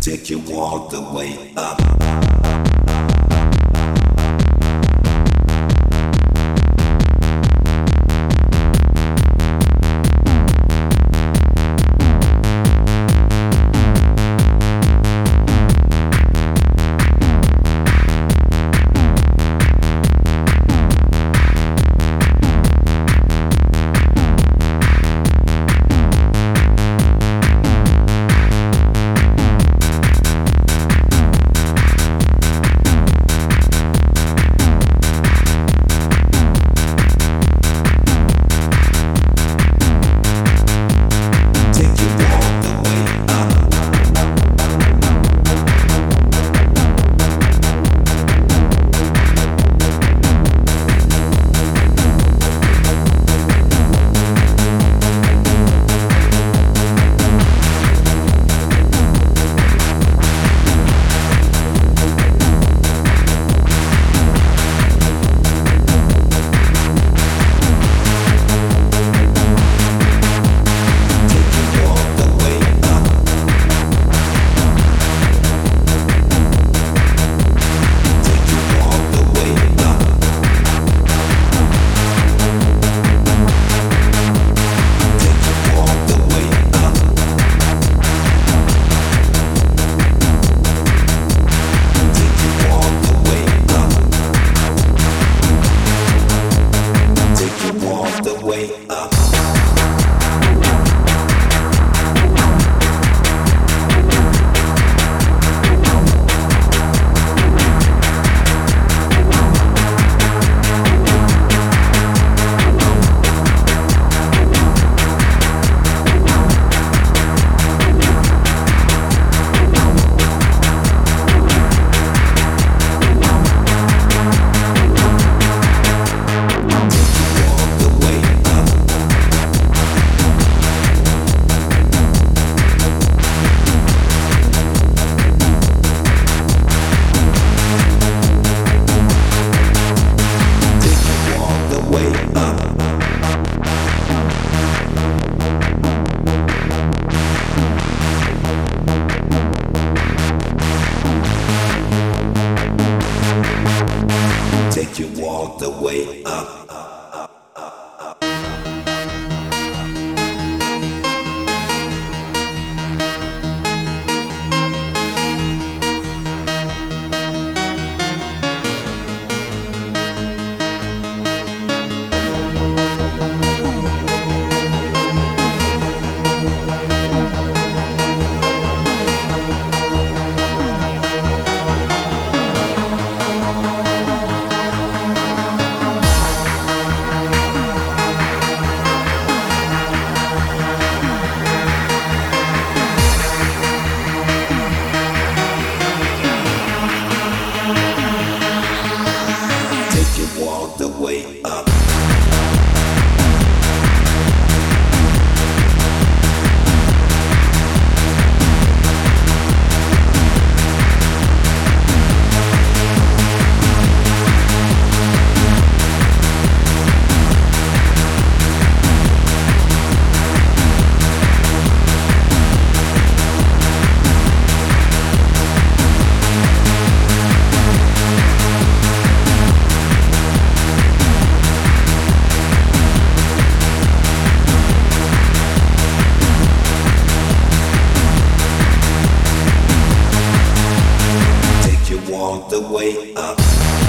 Take you all the way up. the way up.